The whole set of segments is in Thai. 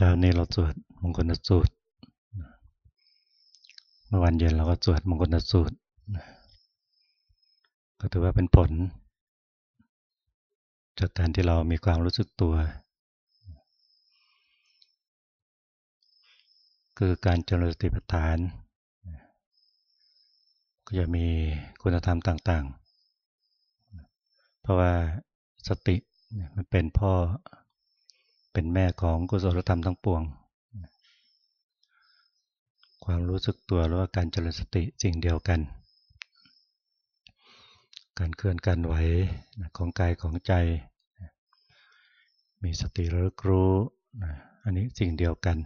เช้านี้เราสวดมงคลสูตร เมื่อวันเย็นเราก็สวดมงคลสูตร ก็ถือว่าเป็นผล จากการที่เรามีความรู้สึกตัว คือการเจริญสติปัฏฐาน ก็จะมีคุณธรรมต่าง ๆ เพราะว่าสติมันเป็นพ่อ เป็นแม่ของกุศลธรรมทั้งปวง ความรู้สึกตัวหรือว่าการเจริญสติสิ่งเดียวกัน การเคลื่อนการไหวของกายของใจ มีสติระลึกรู้อันนี้สิ่งเดียวกัน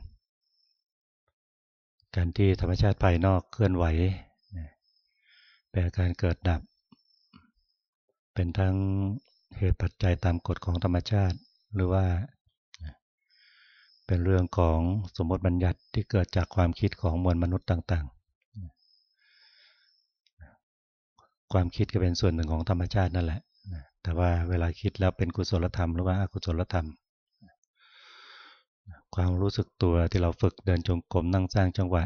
การที่ธรรมชาติภายนอกเคลื่อนไหวแปลการเกิดดับ เป็นทั้งเหตุปัจจัยตามกฎของธรรมชาติ หรือว่า เป็นเรื่องของสมมติบัญญัติที่เกิดจากความคิดของมวลมนุษย์ต่างๆ ความคิดก็เป็นส่วนหนึ่งของธรรมชาตินั่นแหละ แต่ว่าเวลาคิดแล้วเป็นกุศลธรรมหรือว่าอกุศลธรรม ความรู้สึกตัวที่เราฝึกเดินจงกรมนั่งสร้างจังหวะ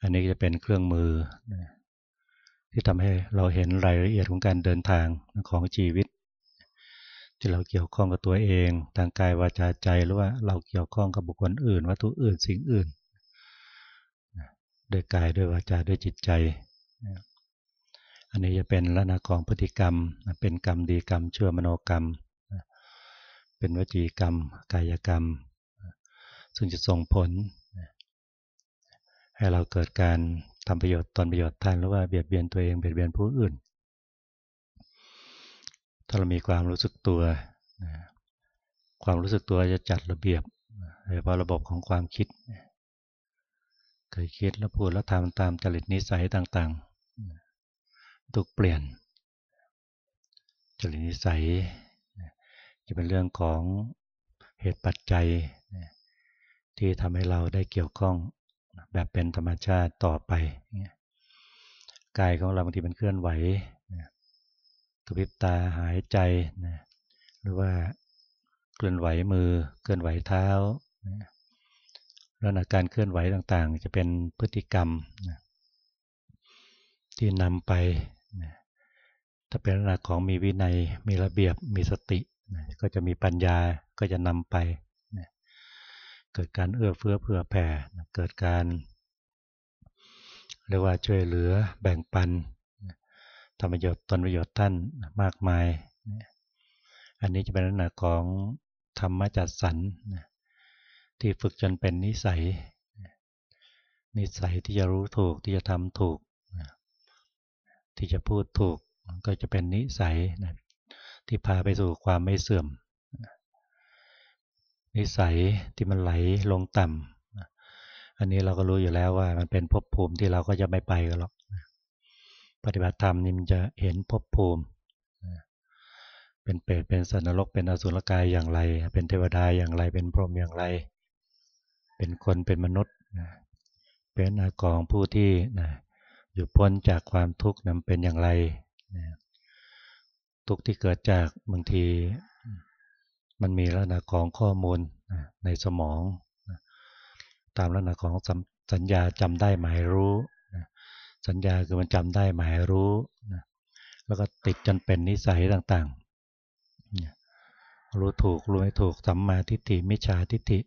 อันนี้จะเป็นเครื่องมือ ที่ทำให้เราเห็นรายละเอียดของการเดินทางของชีวิต ที่เราเกี่ยวข้องกับตัวเองทางกายวาจาใจหรือว่าเราเกี่ยวข้องกับบุคคลอื่น วัตถุอื่นสิ่งอื่นด้วยกายด้วยวาจาด้วยจิตใจ อันนี้จะเป็นลักษณะของพฤติกรรม เป็นกรรมดีกรรมเชื่อมโนกรรม เป็นวจีกรรม กายกรรม ซึ่งจะส่งผล ให้เราเกิดการทำประโยชน์ตนประโยชน์ท่านหรือว่าเบียดเบียนตัวเองเบียดเบียนผู้อื่น ถ้าเรามีความรู้สึกตัวความรู้สึกตัวจะจัดระเบียบโดยเฉพาะระบบของความคิด เคยคิดแล้วพูดแล้วทำตามจริตนิสัยต่างๆ ถูกเปลี่ยน จริตนิสัย จะเป็นเรื่องของเหตุปัจจัย ที่ทำให้เราได้เกี่ยวข้องแบบเป็นธรรมชาติต่อไป กายของเราบางทีมันเคลื่อนไหว กระพริบตาหายใจนะหรือว่าเคลื่อนไหวมือเคลื่อนไหวเท้านะแล้วอาการเคลื่อนไหวต่างๆ จะเป็นพฤติกรรมนะที่นำไปนะถ้าเป็นลักษณะของมีวินัยมีระเบียบมีสตินะก็จะมีปัญญาก็จะนำไปนะเกิดการเอื้อเฟื้อเผื่อแผ่นะเกิดการเรียกว่าช่วยเหลือแบ่งปัน ทำประโยชน์ตนประโยชน์ท่านมากมาย อันนี้จะเป็นลักษณะของธรรมจัดสรรที่ฝึกจนเป็นนิสัย นิสัยที่จะรู้ถูกที่จะทำถูก ที่จะพูดถูกก็จะเป็นนิสัยที่พาไปสู่ความไม่เสื่อม นิสัยที่มันไหลลงต่ำอันนี้เราก็รู้อยู่แล้วว่ามันเป็นภพภูมิที่เราก็จะไม่ไปกันหรอก ปฏิบัติธรรมนี่มันจะเห็นภพภูมิ เป็นเปรตเป็นสัตว์นรกเป็นอสุรกายอย่างไร เป็นเทวดาอย่างไร เป็นพรหมอย่างไร เป็นคนเป็นมนุษย์ เป็นอากองผู้ที่อยู่พ้นจากความทุกข์นั้นเป็นอย่างไรทุกข์ที่เกิดจากบางทีมันมีลักษณะของข้อมูลในสมอง ตามลักษณะของสัญญาจำได้หมายรู้ สัญญาคือมันจำได้หมายรู้นะแล้วก็ติดจนเป็นนิสัยต่างๆ รู้ถูกรู้ไม่ถูกสัมมาทิฏฐิมิจฉาทิฏฐิ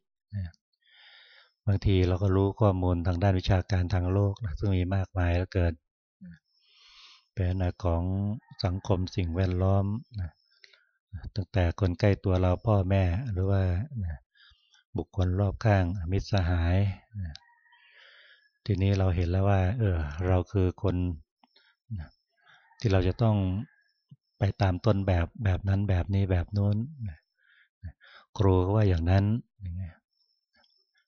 บางทีเราก็รู้ข้อมูลทางด้านวิชาการทางโลกนะซึ่งมีมากมายแล้วเกิดเป็นอของสังคมสิ่งแวดล้อมนะตั้งแต่คนใกล้ตัวเราพ่อแม่หรือว่าบุคคลรอบข้างมิตรสหาย ทีนี้เราเห็นแล้วว่า เออ เราคือคนที่เราจะต้องไปตามต้นแบบแบบนั้นแบบนี้แบบนู้นครูก็ว่าอย่างนั้น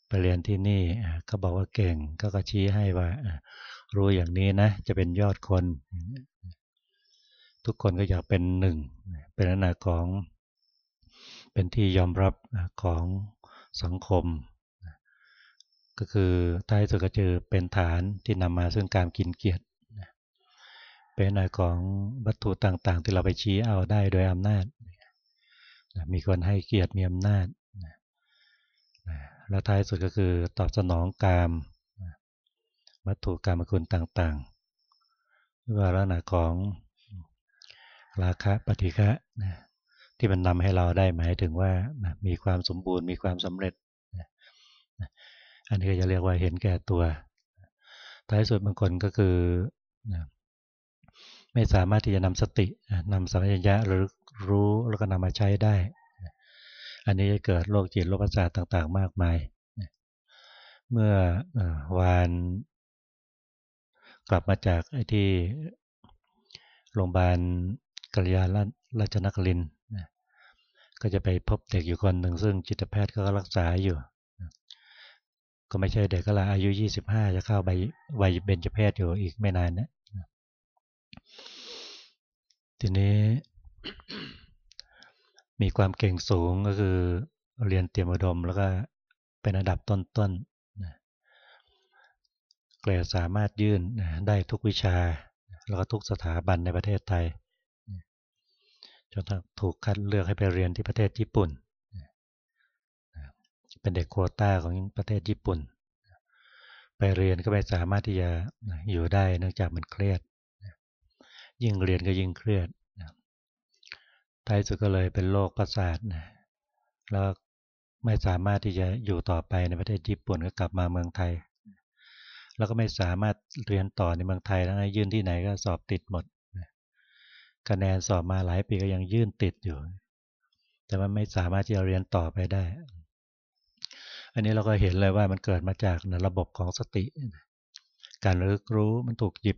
ไปเรียนที่นี่ก็บอกว่าเก่งก็กชี้ให้ว่ารู้อย่างนี้นะ จะเป็นยอดคน ทุกคนก็อยากเป็นหนึ่ง เป็นลักษณะของเป็นที่ยอมรับของสังคม ก็คือท้ายสุดก็จะเป็นฐานที่นำมาซึ่งการกินเกียรติเป็นหน่อยของวัตถุต่างๆ ที่เราไปชี้เอาได้โดยอำนาจ มีคนให้เกียรติมีอำนาจแล้วท้ายสุดก็คือตอบสนองกามวัตถุกรรมคุณต่างๆว่าลักษณะของราคะปฏิฆะที่มันนำให้เราได้หมายถึงว่ามีความสมบูรณ์มีความสำเร็จ อันนี้ก็จะเรียกว่าเห็นแก่ตัวท้ายสุดบางคนก็คือไม่สามารถที่จะนำสตินำสัมปชัญญะหรือรู้แล้วก็นำมาใช้ได้ อันนี้จะเกิดโรคจิตโรคประสาทต่างๆ มากมาย เมื่อวานกลับมาจากไอ้ที่โรงพยาบาลกัลยาณราชนครินก็จะไปพบเด็กอยู่คนหนึ่งซึ่งจิตแพทย์ก็รักษาอยู่ ก็ไม่ใช่เด็กก็ละอายุ25จะเข้าใบวัยเบญจเพศอยู่อีกไม่นานนะทีนี้มีความเก่งสูงก็คือเรียนเตรียมอุดมแล้วก็เป็นระดับต้นๆเกรดสามารถยื่นได้ทุกวิชา แล้วก็ทุกสถาบันในประเทศไทยจนถูกคัดเลือกให้ไปเรียนที่ประเทศญี่ปุ่น เป็นเด็กโควต้าของประเทศญี่ปุ่น ไปเรียนก็ไม่สามารถที่จะอยู่ได้เนื่องจากมันเครียด ยิ่งเรียนก็ยิ่งเครียดท้ายสุดก็เลยเป็นโรคประสาทแล้วไม่สามารถที่จะอยู่ต่อไปในประเทศญี่ปุ่นก็กลับมาเมืองไทย แล้วก็ไม่สามารถเรียนต่อในเมืองไทยแล้วยื่นที่ไหนก็สอบติดหมดคะแนนสอบมาหลายปีก็ยังยื่นติดอยู่ แต่ว่าไม่สามารถที่จะเรียนต่อไปได้ อันนี้เราก็เห็นเลยว่ามันเกิดมาจากระบบของสติ การรู้รู้มันถูกหยิบ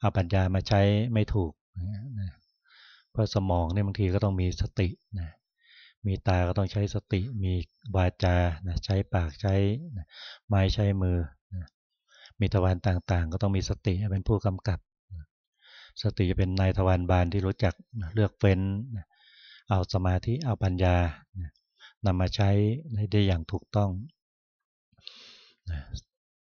เอาปัญญามาใช้ไม่ถูกนะเพราะสมองเนี่ยบางทีก็ต้องมีสตินะมีตาก็ต้องใช้สติ มีวาจานะใช้ปากใช้ไม้ใช้มือนะมีตะวันต่างๆ ก็ต้องมีสติเป็นผู้กำกับสติจะเป็นนายทวารบาลที่รู้จักเลือกเฟ้นเอาสมาธิเอาปัญญาน นำมาใช้ให้ได้อย่างถูกต้อง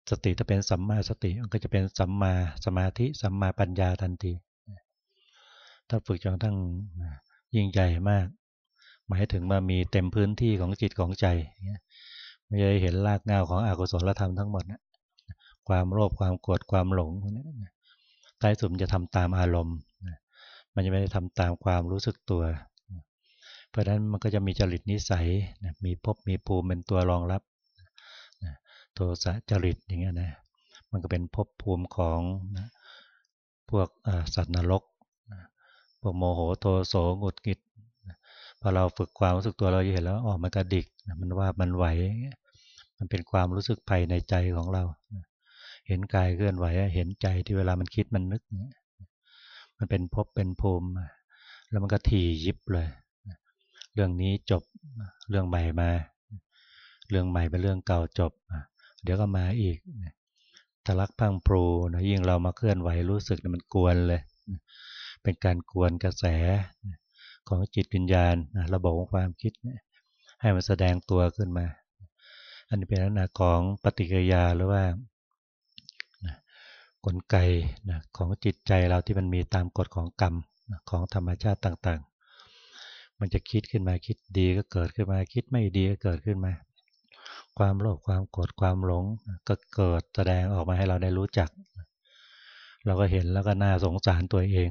สติถ้าเป็นสัมมาสติมันก็จะเป็นสัมมาสมาธิสัมมาปัญญาทันที ถ้าฝึกจนทั้งยิ่งใหญ่มาก หมายถึงมามีเต็มพื้นที่ของจิตของใจไม่ได้เห็นรากเงาของอกุศลธรรมทั้งหมดความโลภความโกรธความหลงท้ายสุดมันจะทำตามอารมณ์มันจะไม่ได้ทำตามความรู้สึกตัว เพราะฉะนั้นมันก็จะมีจริตนิสัยมีภพมีภูมิเป็นตัวรองรับโทสะจริตอย่างเงี้ยนะมันก็เป็นภพภูมิของพวกสัตว์นรกพวกโมโหโทโสงุดกิดพอเราฝึกความรู้สึกตัวเราจะเห็นแล้วอ๋อมันกระดิกมันว่ามันไหว มันเป็นความรู้สึกภายในใจของเราเห็นกายเคลื่อนไหวเห็นใจที่เวลามันคิดมันนึก มันเป็นภพเป็นภูมิ แล้วมันก็ถี่ยิบเลย เรื่องนี้จบเรื่องใหม่มา เรื่องใหม่เป็นเรื่องเก่าจบ เดี๋ยวก็มาอีกทะลักพังพรูนะยิ่งเรามาเคลื่อนไหวรู้สึกมันกวนเลย เป็นการกวนกระแสของจิตวิญญาณระบบของความคิดให้มันแสดงตัวขึ้นมา อันนี้เป็นลักษณะของปฏิกิริยาหรือว่ากลไกของจิตใจเราที่มันมีตามกฎของกรรมของธรรมชาติต่าง มันจะคิดขึ้นมาคิดดีก็เกิดขึ้นมาคิดไม่ดีก็เกิดขึ้นมา ความโลภความโกรธความหลงก็เกิดแสดงออกมาให้เราได้รู้จัก เราก็เห็นแล้วก็น่าสงสารตัวเอง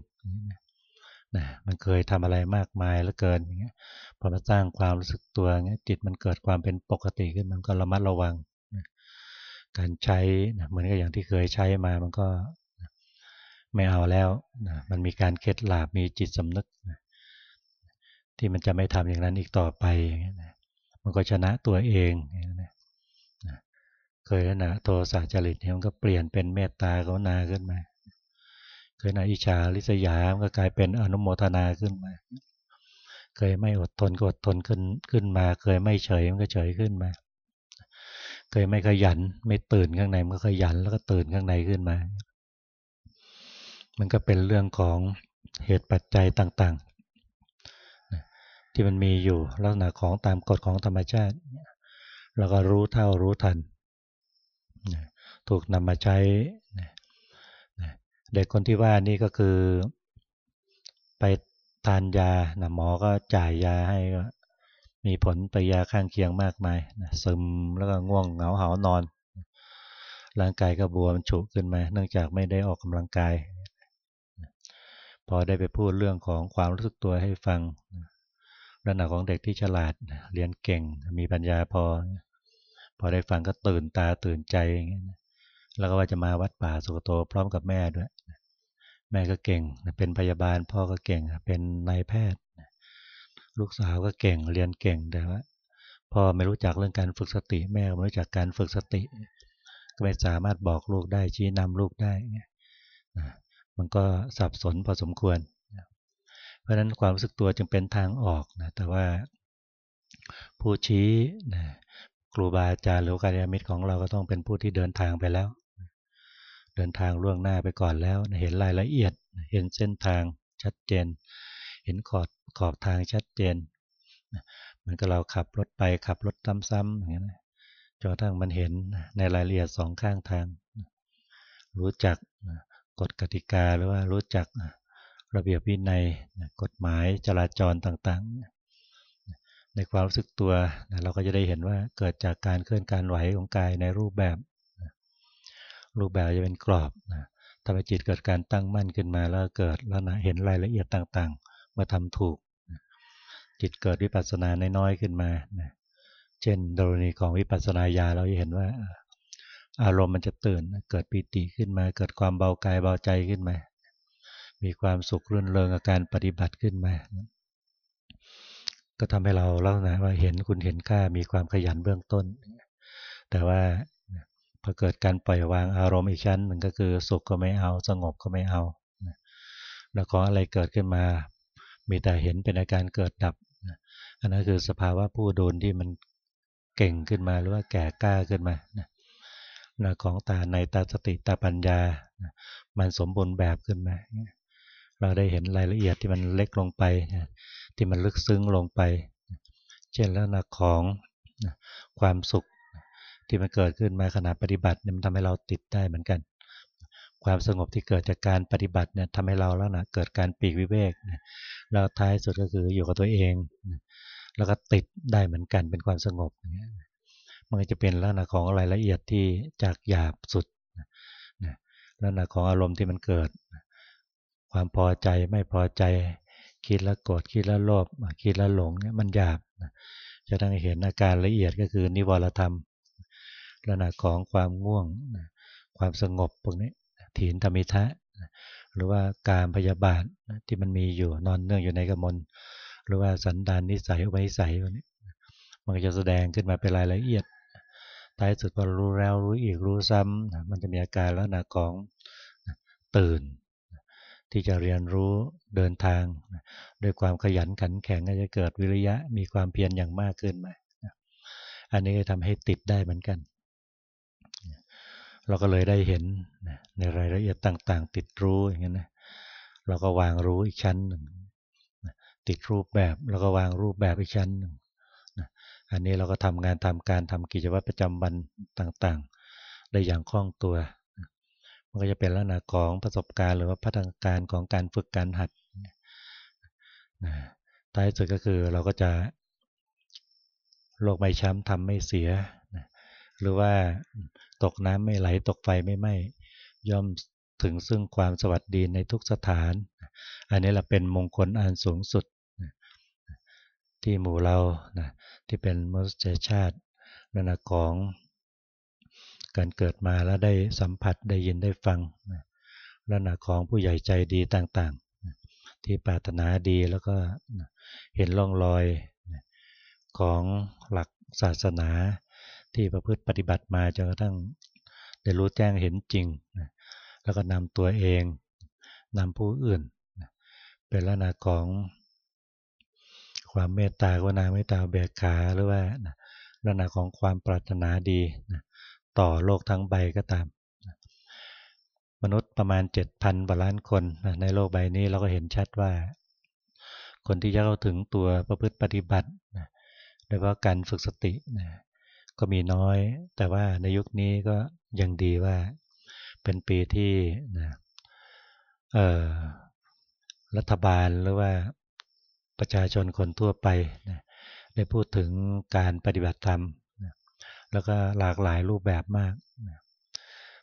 นะมันเคยทำอะไรมากมายแล้วเกินอย่างเงี้ยพอมาสร้างความรู้สึกตัวเงี้ยจิตมันเกิดความเป็นปกติขึ้นมันก็ระมัดระวังการใช้นะเหมือนกับอย่างที่เคยใช้มามันก็ไม่เอาแล้วนะมันมีการเคล็ดหลาบมีจิตสำนึกนะ ที่มันจะไม่ทำอย่างนั้นอีกต่อไปอย่างนี้นะมันก็ชนะตัวเองนะนะเคยนะโทสะจริตเนี่ยมันก็เปลี่ยนเป็นเมตตากรุณาขึ้นมา เคยนะอิจฉาริษยามันก็กลายเป็นอนุโมทนาขึ้นมา เคยไม่อดทนก็อดทนขึ้นขึ้นมา เคยไม่เฉยมันก็เฉยขึ้นมา เคยไม่ขยันไม่ตื่นข้างในมันก็ขยันแล้วก็ตื่นข้างในขึ้นมา มันก็เป็นเรื่องของเหตุปัจจัยต่างๆ ที่มันมีอยู่ลักษณะของตามกฎของธรรมชาติ แล้วก็รู้เท่ารู้ทัน ถูกนำมาใช้ เด็กคนที่ว่านี่ก็คือ ไปทานยาหมอก็จ่ายยาให้ก็มีผลปยาข้างเคียงมากมายนะซึมแล้วก็ง่วงเหงาเหานอน ร่างกายก็บวมฉุกขึ้นมา เนื่องจากไม่ได้ออกกำลังกาย พอได้ไปพูดเรื่องของความรู้สึกตัวให้ฟัง ลักษณะของเด็กที่ฉลาดเรียนเก่ง มีปัญญาพอ พอได้ฟังก็ตื่นตาตื่นใจอย่างเงี้ยแล้วก็ว่าจะมาวัดป่าสุกโตพร้อมกับแม่ด้วย แม่ก็เก่ง เป็นพยาบาลพ่อก็เก่ง เป็นนายแพทย์ ลูกสาวก็เก่งเรียนเก่งแต่ว่าพ่อไม่รู้จักเรื่องการฝึกสติ แม่ไม่รู้จักการฝึกสติ ก็ไม่สามารถบอกลูกได้ชี้นำลูกได้ มันก็สับสนพอสมควร เพราะฉะนั้นความรู้สึกตัวจึงเป็นทางออกนะแต่ว่าผู้ชี้นะครูบาอาจารย์หรือการยามิตรของเราก็ต้องเป็นผู้ที่เดินทางไปแล้ว เดินทางล่วงหน้าไปก่อนแล้ว เห็นรายละเอียด เห็นเส้นทางชัดเจน เห็นขอบขอบทางชัดเจนเหมือนกับเราขับรถไปขับรถซ้ำๆอย่างนี้นจนกระทั่งมันเห็นในรายละเอียดสองข้างทาง รู้จักกฎกติกาหรือว่ารู้จัก ระเบียบวินัยกฎหมายจราจรต่างๆ ในความรู้สึกตัวเราก็จะได้เห็นว่าเกิดจากการเคลื่อนการไหวของกายในรูปแบบ รูปแบบจะเป็นกรอบทำให้จิตเกิดการตั้งมั่นขึ้นมาแล้วเกิดแล้วนะเห็นรายละเอียดต่างๆเมื่อทำถูก จิตเกิดวิปัสสนาน้อยๆขึ้นมาเช่นโดรณีของวิปัสสนาญาเราจะเห็นว่าอารมณ์มันจะตื่นเกิดปีติขึ้นมา เกิดความเบากายเบาใจขึ้นมา มีความสุขรื่นเริงกับการปฏิบัติขึ้นมา ก็ทำให้เราเล่านะว่าเห็นคุณเห็นค่ามีความขยันเบื้องต้น แต่ว่าพอเกิดการปล่อยวางอารมณ์อีกชั้นหนึ่งก็คือสุขก็ไม่เอาสงบก็ไม่เอา แล้วก็อะไรเกิดขึ้นมา มีแต่เห็นเป็นอาการเกิดดับ อันนั้นคือสภาวะผู้โดนที่มันเก่งขึ้นมาหรือว่าแก่กล้าขึ้นมานะของตาในตาสติตาปัญญา มันสมบูรณ์แบบขึ้นมา เราได้เห็นรายละเอียดที่มันเล็กลงไป ที่มันลึกซึ้งลงไป เช่นแล้วนะของความสุขที่มันเกิดขึ้นมาขณะปฏิบัติเนี่ยมันทำให้เราติดได้เหมือนกัน ความสงบที่เกิดจากการปฏิบัติเนี่ยทำให้เราแล้วนะเกิดการปีกวิเวกแล้วท้ายสุดก็คืออยู่กับตัวเอง แล้วก็ติดได้เหมือนกันเป็นความสงบมันจะเป็นลักษณะของรายละเอียดที่จากหยาบสุดลักษณะของอารมณ์ที่มันเกิด ความพอใจไม่พอใจ คิดแล้วโกรธคิดแล้วโลภคิดแล้วหลงเนี่ยมันหยาบจะต้องเห็นอาการละเอียดก็คือนิวรธรรมลักษณะของความง่วง ความสงบพวกนี้ถีนธรรมิทะ หรือว่าการพยาบาทที่มันมีอยู่นอนเนื่องอยู่ในกมลหรือว่าสันดานนิสัยอุปนิสัยพวกนี้มันจะแสดงขึ้นมาเป็นรายละเอียดท้ายสุดพอรู้แล้วรู้อีกรู้ซ้ำมันจะมีอาการลักษณะของตื่น ที่จะเรียนรู้เดินทาง ด้วยความขยันขันแข็งก็จะเกิดวิริยะมีความเพียรอย่างมากขึ้นมาอันนี้ก็ทำให้ติดได้เหมือนกัน เราก็เลยได้เห็นในรายละเอียดต่าง ๆ ติดรู้อย่างนี้นะเราก็วางรู้อีกชั้นหนึ่งติดรูปแบบแล้วก็วางรูปแบบอีกชั้นหนึ่งอันนี้เราก็ทำงานทำการทำกิจวัตรประจำวันต่างๆ ได้อย่างคล่องตัว มันก็จะเป็นลักษณะของประสบการณ์หรือว่าพัฒนาการของการฝึกการหัดท้ายสุดก็คือเราก็จะโรคใบช้ำทำไม่เสียหรือว่าตกน้ำไม่ไหลตกไฟไม่ไหม้ย่อมถึงซึ่งความสวัสดีในทุกสถาน อันนี้แหละเป็นมงคลอันสูงสุดที่หมู่เรานะที่เป็นมนุษยชาติระนาของ การเกิดมาแล้วได้สัมผัสได้ยินได้ฟังระนาของผู้ใหญ่ใจดีต่างๆ ที่ปรารถนาดีแล้วก็เห็นร่องรอยของหลักศาสนาที่ประพฤติปฏิบัติมาจนกระทั่งได้รู้แจ้งเห็นจริง แล้วก็นำตัวเองนำผู้อื่น เป็นลักษณะของความเมตตากนาเมตตาเบียขาหรือว่าลักษณะของความปรารถนาดี ต่อโลกทั้งใบก็ตาม มนุษย์ประมาณ 7,000กว่าล้านคนในโลกใบนี้เราก็เห็นชัดว่า คนที่จะเข้าถึงตัวประพฤติปฏิบัติโดยเฉพาะการฝึกสติก็มีน้อย แต่ว่าในยุคนี้ก็ยังดีว่าเป็นปีที่นะรัฐบาลหรือว่าประชาชนคนทั่วไปนะได้พูดถึงการปฏิบัติธรรม แล้วก็หลากหลายรูปแบบมาก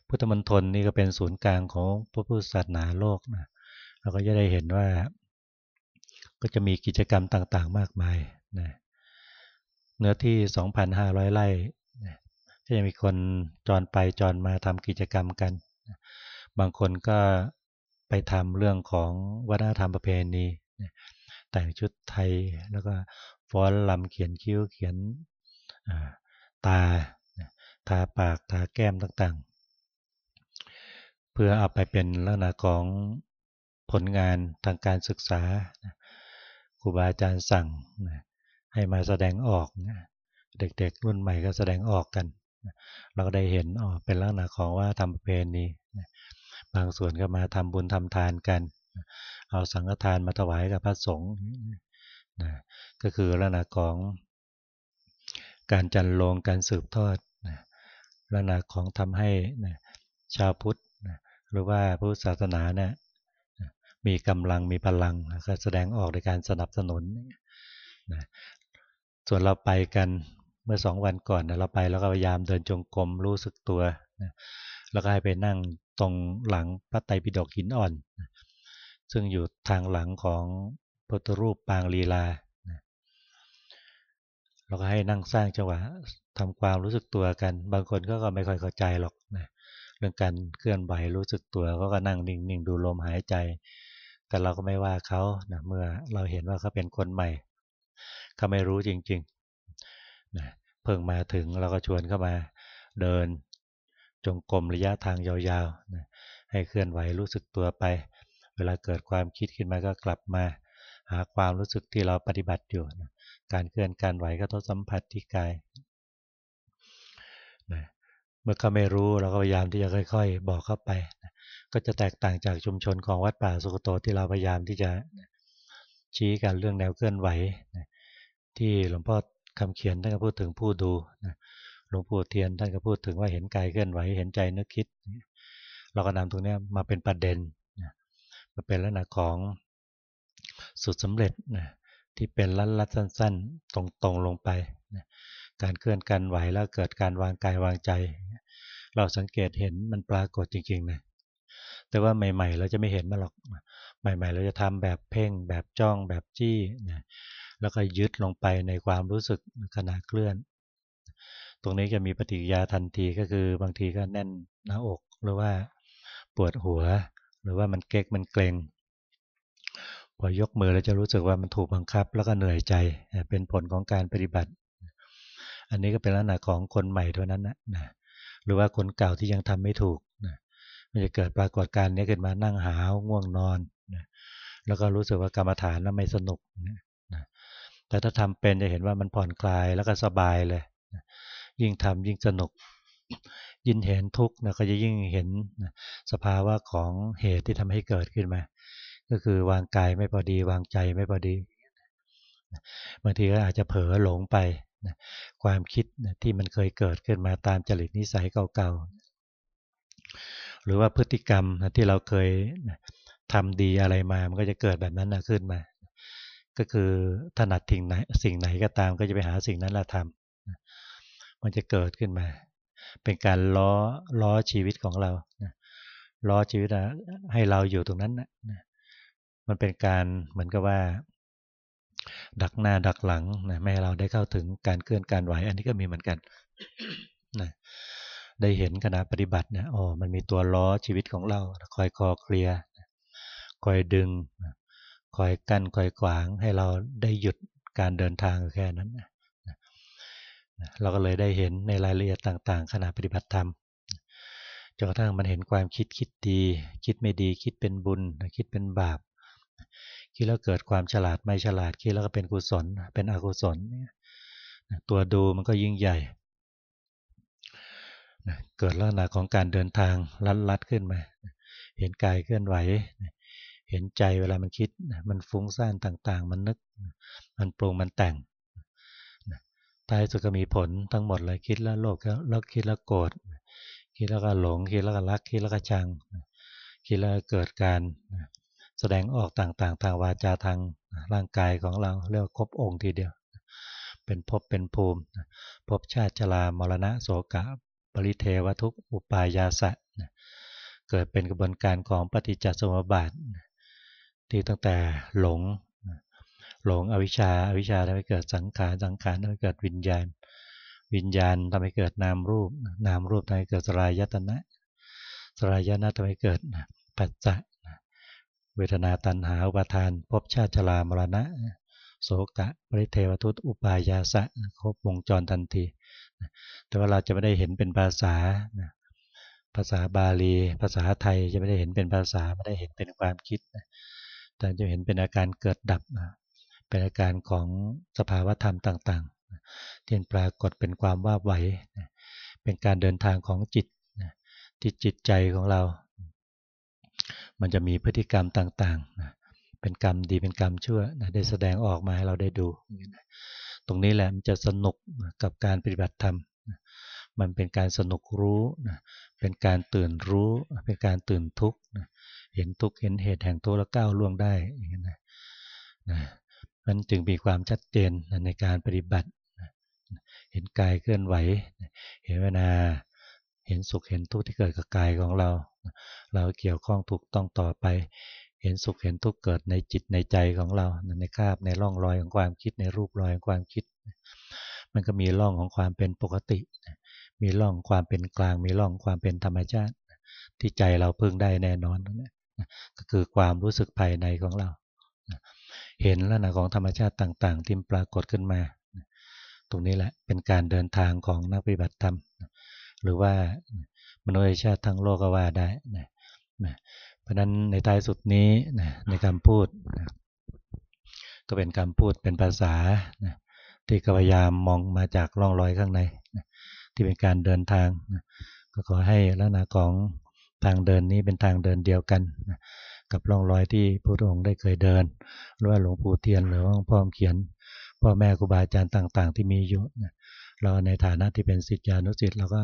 พุทธมณฑลนี่ก็เป็นศูนย์กลางของพระพุทธศาสนาโลกนะเราก็จะได้เห็นว่า ก็จะมีกิจกรรมต่างๆ มากมายนะเนื้อที่ 2,500 ไร่ก็จะมีคนจรไปจรมาทำกิจกรรมกัน บางคนก็ไปทำเรื่องของวัฒนธรรมประเพณีแต่งชุดไทยแล้วก็ฟ้อนลำเขียนคิ้วเขียน ตาทาปากทาแก้มต่างๆ เพื่อเอาไปเป็นลักษณะของผลงานทางการศึกษาครูบาอาจารย์สั่งให้มาแสดงออกเด็กๆ รุ่นใหม่ก็แสดงออกกัน เราก็ได้เห็นอ๋อเป็นลักษณะของว่าทำประเพณีบางส่วนก็มาทำบุญทำทานกัน เอาสังฆทานมาถวายกับพระสงฆ์ก็คือลักษณะของ การจันลงการสืบทอดลักษณะของทำให้ชาวพุทธหรือว่าพุทธศาสนาเนี่ยมีกำลังมีพลังก็แสดงออกในการสนับสนุนส่วนเราไปกันเมื่อสองวันก่อนเราไปแล้วก็พยายามเดินจงกรมรู้สึกตัวแล้วก็ให้ไปนั่งตรงหลังพระไตรปิฎกหินอ่อน ซึ่งอยู่ทางหลังของพุทธรูปปางลีลา เราก็ให้นั่งสร้างจังหวะทำความรู้สึกตัวกัน บางคนก็ก็ไม่ค่อยเข้าใจหรอกนะเรื่องการเคลื่อนไหวรู้สึกตัวก็ก็นั่งนิ่งๆดูลมหายใจ แต่เราก็ไม่ว่าเขานะเมื่อเราเห็นว่าเขาเป็นคนใหม่เขาไม่รู้จริงๆนะเพิ่งมาถึงเราก็ชวนเข้ามาเดินจงกรมระยะทางยาวๆนะให้เคลื่อนไหวรู้สึกตัวไป เวลาเกิดความคิดขึ้นมาก็กลับมา หาความรู้สึกที่เราปฏิบัติอยู่นะ การเคลื่อนการไหวก็ต้องสัมผัสที่กายนะเมื่อเขาไม่รู้เราก็พยายามที่จะค่อย ๆ บอกเข้าไปนะก็จะแตกต่างจากชุมชนของวัดป่าสุกโตที่เราพยายามที่จะชี้กันเรื่องแนวเคลื่อนไหวนะที่หลวงพ่อคำเขียนท่านก็พูดถึงผู้ดูนะหลวงปู่เทียนท่านก็พูดถึงว่าเห็นกายเคลื่อนไหวเห็นใจนึกคิด เราก็นำตรงนี้มาเป็นประเด็นนะมาเป็นลักษณะของสุดสำเร็จนะ ที่เป็นลัดลัดสั้น ๆ ตรงๆลงไปนะการเคลื่อนการไหวแล้วเกิดการวางกายวางใจ เราสังเกตเห็นมันปรากฏจริงๆนะแต่ว่าใหม่ ๆ เราจะไม่เห็นมันหรอก ใหม่ ๆ เราจะทำแบบเพ่ง แบบจ้องแบบจี้นะแล้วก็ยึดลงไปในความรู้สึกขณะเคลื่อน ตรงนี้จะมีปฏิกิริยาทันทีก็คือบางทีก็แน่นหน้าอก หรือว่าปวดหัว หรือว่ามันเก๊กมันเกร็ง พอยกมือแล้วจะรู้สึกว่ามันถูกบังคับ แล้วก็เหนื่อยใจเป็นผลของการปฏิบัติ อันนี้ก็เป็นลักษณะของคนใหม่เท่านั้นนะหรือว่าคนเก่าที่ยังทำไม่ถูกนะมันจะเกิดปรากฏการณ์นี้ขึ้นมานั่งหาวง่วงนอนนะแล้วก็รู้สึกว่ากรรมฐานนั้นไม่สนุกนะแต่ถ้าทำเป็นจะเห็นว่ามันผ่อนคลายแล้วก็สบายเลยนะยิ่งทำยิ่งสนุก ยิ่งเห็นทุกข์นะก็จะยิ่งเห็นสภาวะของเหตุที่ทำให้เกิดขึ้นมา ก็คือวางกายไม่พอดี วางใจไม่พอดีบางทีก็อาจจะเผลอหลงไปนะความคิดนะที่มันเคยเกิดขึ้นมาตามจริตนิสัยเก่าๆ หรือว่าพฤติกรรมนะที่เราเคยนะทำดีอะไรมา มันก็จะเกิดแบบนั้นนะขึ้นมา ก็คือถนัดสิ่งไหนสิ่งไหนก็ตามก็จะไปหาสิ่งนั้นละทำมันจะเกิดขึ้นมา เป็นการล้อล้อชีวิตของเราล้อชีวิตให้เราอยู่ตรงนั้นนะ มันเป็นการเหมือนกับว่า ดักหน้าดักหลังนะไม่ให้เราได้เข้าถึงการเคลื่อนการไหว อันนี้ก็มีเหมือนกันนะได้เห็นขณะปฏิบัติเนี่ยอ๋อมันมีตัวล้อชีวิตของเรา คอยคอเคลียคอยดึง คอยกั้นคอยขวางให้เราได้หยุดการเดินทางแค่นั้นเราก็เลยได้เห็นในรายละเอียดต่างๆขณะปฏิบัติธรรมจนกระทั่งมันเห็นความคิดคิดดี คิดไม่ดีคิดเป็นบุญ คิดเป็นบาป คิดแล้วเกิดความฉลาดไม่ฉลาดคิดแล้วก็เป็นกุศล เป็นอกุศลตัวดูมันก็ยิ่งใหญ่เกิดลักษณะของการเดินทางลัดลัดขึ้นมา เห็นกายเคลื่อนไหว เห็นใจเวลามันคิด มันฟุ้งซ่านต่างๆ มันนึก มันปรุงมันแต่งท้ายสุดก็มีผลทั้งหมดเลยคิดแล้วโลภแล้วคิดแล้วโกรธคิดแล้วก็หลง คิดแล้วก็รัก คิดแล้วก็ชัง คิดแล้วเกิดการ แสดงออกต่างๆ ทางวาจาทางร่างกายของเราเรียกว่าครบองค์ทีเดียว เป็นภพเป็นภูมิภพชาติชรามรณะโสกะปริเทวทุกอุปายาสะเกิดเป็นกระบวนการของปฏิจจสมุปบาทที่ตั้งแต่หลงหลงอวิชชาอวิชชาทำให้เกิดสังขารสังขารทำให้เกิดวิญญาณ วิญญาณทำให้เกิดนามรูป นามรูปทำให้เกิดสลายยตนะสลายยตนะทำให้เกิดปัจจะ เวทนาตันหาอุปาทานภพชาติชรามรณะ โสกะปริเทวทุตอุปายาสะครบวงจรทันที แต่ว่าเราจะไม่ได้เห็นเป็นภาษาภาษาบาลี ภาษาไทยจะไม่ได้เห็นเป็นภาษาไม่ได้เห็นเป็นความคิด แต่จะเห็นเป็นอาการเกิดดับ เป็นอาการของสภาวธรรมต่างๆที่ปรากฏเป็นความว่าไหว เป็นการเดินทางของจิตที่จิตใจของเรา มันจะมีพฤติกรรมต่างๆเป็นกรรมดีเป็นกรรมชั่วได้แสดงออกมาให้เราได้ดู ตรงนี้แหละมันจะสนุกกับการปฏิบัติธรรมมันเป็นการสนุกรู้เป็นการตื่นรู้ เป็นการตื่นทุกข์เห็นทุกข์เห็นเหตุแห่งทุกข์แล้วก้าวล่วงได้อย่างนี้นะมันจึงมีความชัดเจนในการปฏิบัติ เห็นกายเคลื่อนไหว เห็นเวนา เห็นสุขเห็นทุกข์ที่เกิดกับกายของเรา เราเกี่ยวข้องถูกต้องต่อไป เห็นสุขเห็นทุกข์เกิดในจิตในใจของเราในคาบในร่องรอยของความคิดในรูปรอยของความคิด มันก็มีร่องของความเป็นปกติ มีร่องความเป็นกลาง มีร่องความเป็นธรรมชาติ ที่ใจเราพึ่งได้แน่นอนก็คือความรู้สึกภายในของเรา เห็นลักษณะของธรรมชาติต่าง ๆ ที่ปรากฏขึ้นมา ตรงนี้แหละเป็นการเดินทางของนักปฏิบัติธรรม หรือว่า มนุษยชาติทั้งโลกก็ว่าได้นะนะเพราะนั้นในท้ายสุดนี้นะในคำพูดนะก็เป็นคำพูดเป็นภาษานะที่พยายามมองมาจากร่องรอยข้างในนะที่เป็นการเดินทางนะก็ขอให้ลักษณะของทางเดินนี้เป็นทางเดินเดียวกันนะกับร่องรอยที่พระองค์ได้เคยเดินหรือว่าหลวงปู่เทียนหรือว่าพ่อเขียนพ่อแม่ครูบาอาจารย์ต่าง ๆ ที่มีอยู่นะเราในฐานะที่เป็นศิษยานุศิษย์เราก็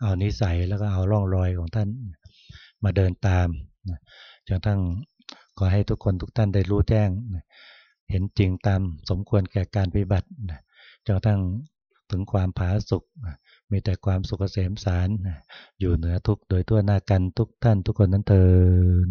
เอานิสัยแล้วก็เอาร่องรอยของท่านมาเดินตามจนทั้งขอให้ทุกคนทุกท่านได้รู้แจ้ง เห็นจริงตามสมควรแก่การปฏิบัติจนทั้งถึงความผาสุกมีแต่ความสุขเกษมสารอยู่เหนือทุกโดยทั่วหน้ากันทุกท่านทุกคนนั้นเถิด